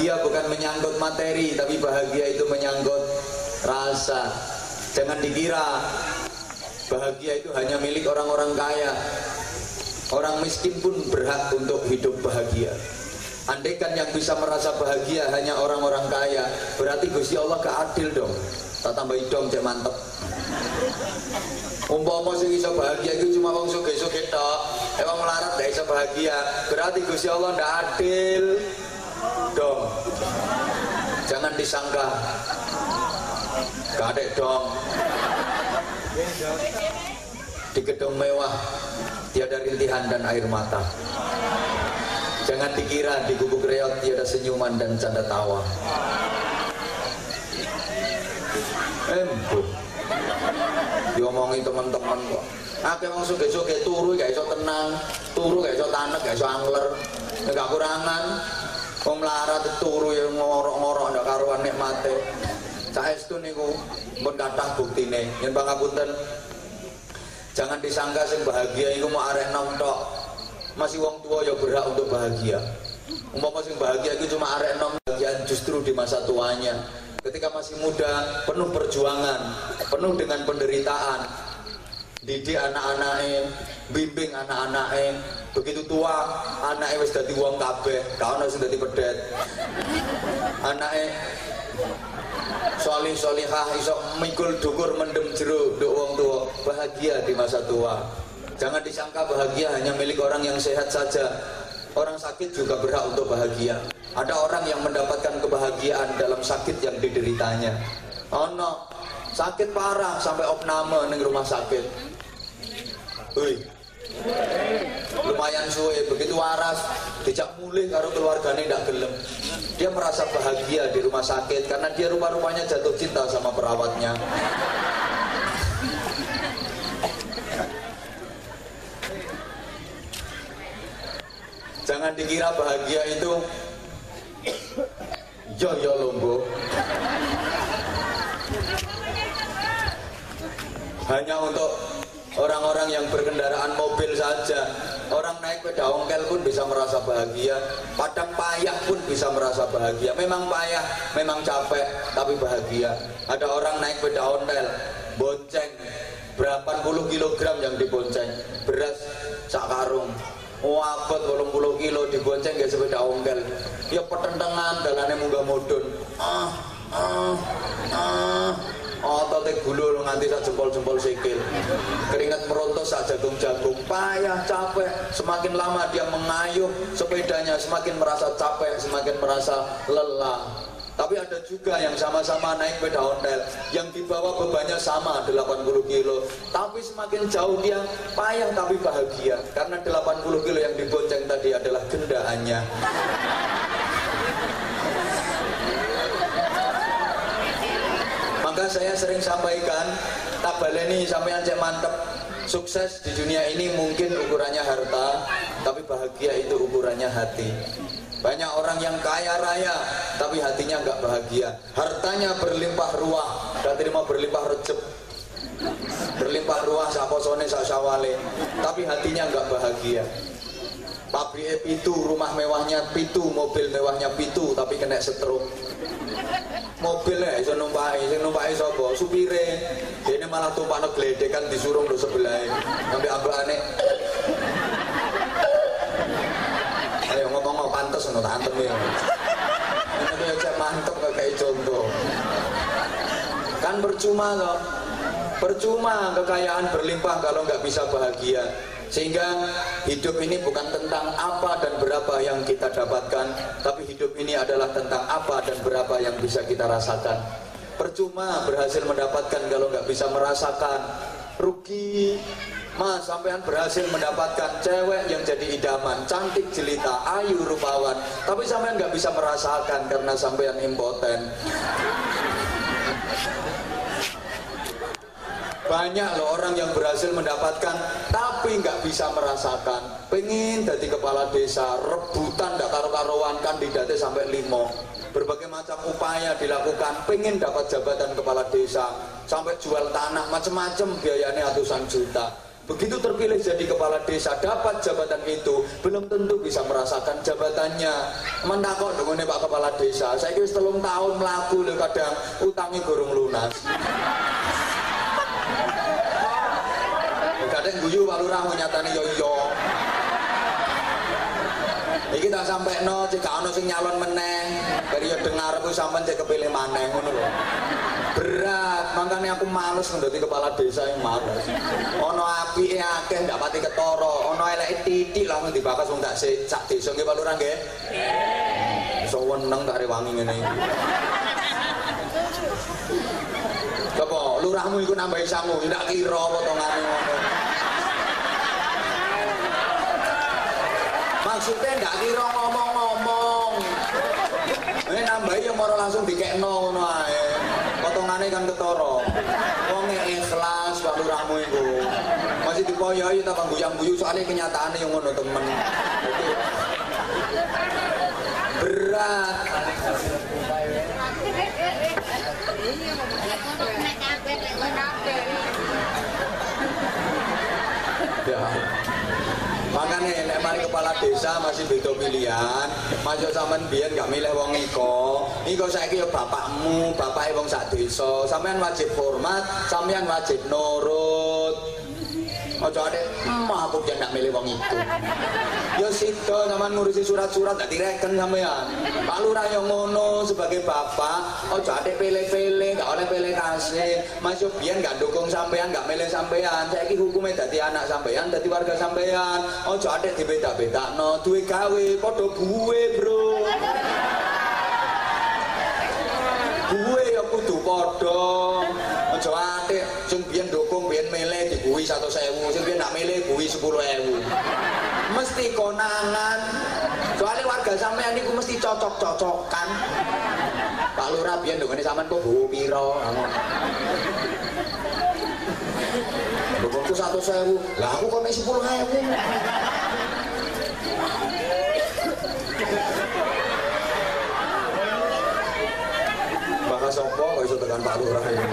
bahagia bukan menyangkut materi tapi bahagia itu menyangkut rasa jangan dikira bahagia itu hanya milik orang-orang kaya orang miskin pun berhak untuk hidup bahagia Andaikan yang bisa merasa bahagia hanya orang-orang kaya, berarti Gusti Allah keadil dong. Tak tambah dong cek mantep. Umpama sing iso bahagia itu cuma wong sugih-sugih tok. Emang melarat gak iso bahagia, berarti Gusti Allah ndak adil. Dong. Jangan disangka. Kadek dong. Di gedung mewah tiada rintihan dan air mata. Jangan dikira di gubuk reot tiada senyuman dan canda tawa. Embo. Diomongi teman-teman kok. Akeh wong suge-suge turu gak iso tenang, turu gak iso tanek, gak iso angler. Gak kurangan. Wong melarat turu ya ngorok-ngorok ndak karuan nikmate. Saestu niku pun kathah buktine. Yen pangapunten Jangan disangka sing bahagia iku mau arek nom tok. Masih wong tua ya berhak untuk bahagia. Umpama sing bahagia itu cuma arek nom bahagia justru di masa tuanya. Ketika masih muda, penuh perjuangan, penuh dengan penderitaan. Didik anak-anaknya, bimbing anak-anaknya. Begitu tua, anaknya wis dadi wong kabeh, gak ono sing pedet. Anaknya solih solihah iso mikul dukur mendem jeru duk wong tua bahagia di masa tua. Jangan disangka bahagia hanya milik orang yang sehat saja. Orang sakit juga berhak untuk bahagia. Ada orang yang mendapatkan kebahagiaan dalam sakit yang dideritanya. Oh no sakit parah sampai opname di rumah sakit. Ui, lumayan suwe begitu waras dijak mulih karo keluarganya tidak gelem. Dia merasa bahagia di rumah sakit karena dia rupa-rupanya jatuh cinta sama perawatnya. Jangan dikira bahagia itu yo yo lombo hanya untuk orang-orang yang berkendaraan mobil saja. Orang naik sepeda ongkel pun bisa merasa bahagia. Padang payah pun bisa merasa bahagia. Memang payah, memang capek tapi bahagia. Ada orang naik sepeda ontel bonceng. Berapa puluh kilogram yang dibonceng. Beras sak karung. Wabot bolong puluh kilo dibonceng gak sepeda ongkel. Ya pertentangan dalane munggah mudun. Ah ah ah ototnya gulul nganti sak jempol-jempol sikil. Keringat merontos sak jagung-jagung. Payah capek. Semakin lama dia mengayuh sepedanya semakin merasa capek semakin merasa lelah. Tapi ada juga yang sama-sama naik sepeda ontel. Yang dibawa bebannya sama 80 kilo. Tapi semakin jauh dia payah tapi bahagia. Karena 80 kilo yang dibonceng tadi adalah gendaannya saya sering sampaikan tak baleni sampai cek mantep. Sukses di dunia ini mungkin ukurannya harta tapi bahagia itu ukurannya hati. Banyak orang yang kaya raya tapi hatinya nggak bahagia. Hartanya berlimpah ruah dan terima berlimpah recep berlimpah ruah saposone sak syawale tapi hatinya nggak bahagia. Pabrik pitu rumah mewahnya pitu mobil mewahnya pitu tapi kena stroke mobilnya iso numpai sing numpai sapa? Supire. Ini malah tumpakno disuruh lo sebelah sampai ambane ayo ngomong ngomong pantes ngono tak ya ini ya cek mantep kayak contoh kan percuma loh percuma kekayaan berlimpah kalau nggak bisa bahagia sehingga hidup ini bukan tentang apa dan berapa yang kita dapatkan tapi hidup ini adalah tentang apa dan berapa yang bisa kita rasakan. Percuma berhasil mendapatkan kalau nggak bisa merasakan. Rugi Mas sampean berhasil mendapatkan cewek yang jadi idaman cantik jelita ayu rupawan tapi sampean nggak bisa merasakan karena sampean impoten banyak loh orang yang berhasil mendapatkan tapi nggak bisa merasakan. Pengen jadi kepala desa rebutan tidak karu-karuan kandidatnya sampai limo berbagai macam upaya dilakukan pengen dapat jabatan kepala desa. Sampai jual tanah macam-macam biayanya ratusan juta. Begitu terpilih jadi kepala desa dapat jabatan itu belum tentu bisa merasakan jabatannya. Mentakok dengan pak kepala desa? Saya kira setelung tahun melaku kadang utangi gurung lunas kadang guyu pak lurah nyatani yo yo. Iki tak sampai no jika ono sing nyalon meneng periode ngarep sampean cek kepilih maneng ngono lho. Berat makanya aku males menjadi kepala desa yang males. Ono api akeh ndak pati ketoro ono elek titik langsung dibakas wong tak sak desa. Nggih Lurah nggih? Iso weneng tak rewangi ngene Apa lurahmu iku nambah isamu ndak kira potongane ngono Maksudnya ndak kira ngomong-ngomong ini nambahi yang mau langsung dikekno ngono ae. Potongane kan ketara. Wong ikhlas Pak Lurahmu iku. Masih dipoyoi ta guyang-guyu soalnya kenyataannya yang ngono temen. Berat. Ya. Makanya nek mari kepala desa masih beda pilihan, masuk sampean biyen gak milih wong iko. Iko saiki ya bapakmu, bapake wong sak desa. Sampean wajib hormat, sampean wajib nurut. Aja ade, mah aku jangan milih wong itu. Ya sida sampean ngurusi surat-surat gak direken sampean. Pak Lurah yang ngono sebagai bapak, aja ade pilih-pilih, gak oleh pilih kasih. Masuk biyen gak dukung sampean, gak milih sampean. Saiki hukumnya dadi anak sampean, dadi warga sampean. Aja ade dibeda-bedakno, duwe gawe padha buwe, Bro. Buwe ya kudu padha. Aja ate sing biyen dukung biyen milih dibuwi 100.000, sing biyen nak milih buwi 10.000. Mesti konangan. Soalnya warga sampean niku mesti cocok-cocokan. Pak Lurah biyen ndongone sampean kok bowo pira? Dukungku 100.000. Lah aku kok mek 10.000. Bahas apa kok iso tekan Pak Lurah ini.